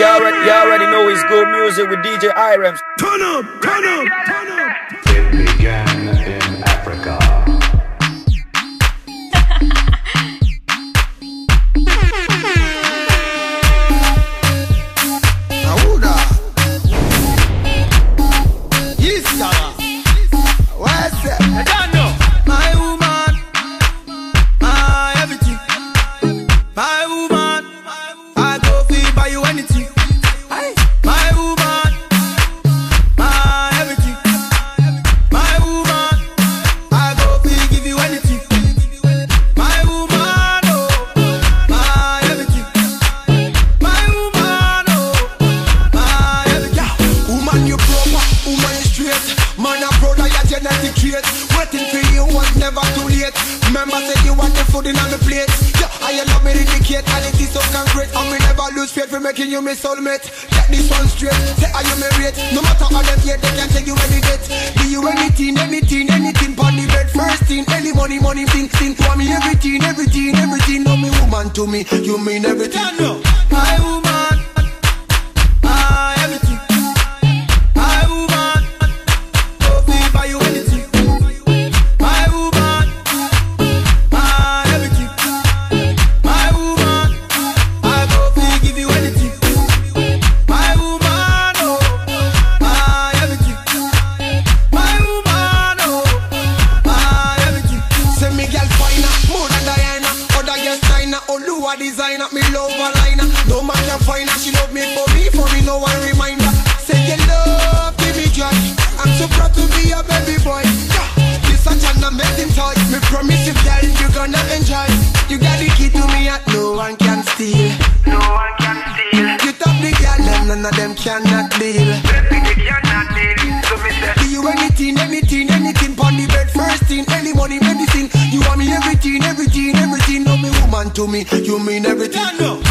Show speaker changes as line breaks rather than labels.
you already, you already know it's good music with DJ Irems.
Turn up, turn up, turn up.
It began in
genetic trait. Waiting for you was never too late. Remember, say you want the food in on the plate. Yeah, I love me indicate, and it is so concrete. And me never lose faith for making you my soulmate. Get this one straight, say are you my rate. No matter how them hate, they can't take you any date. Do you anything, anything, anything, pon the bed. First thing, any money, money, thing, thing. Want me everything, everything, everything. No me woman to me, you mean everything. My woman, designer, me love her liner. No man can find her, she love me for me, for me no one reminder. Say you love, give me joy. I'm so proud to be your baby boy. Yeah. This such an amazing toy. Me promise you, girl, you gonna enjoy. You got the key to me, and no one can steal.
No one can steal.
You top the girl, them none of them cannot deal.
They cannot deal. So me say,
Do you anything, anything, anything Pon the bed first thing, any money, medicine You want me everything, everything, everything No to me, you mean everything. My woman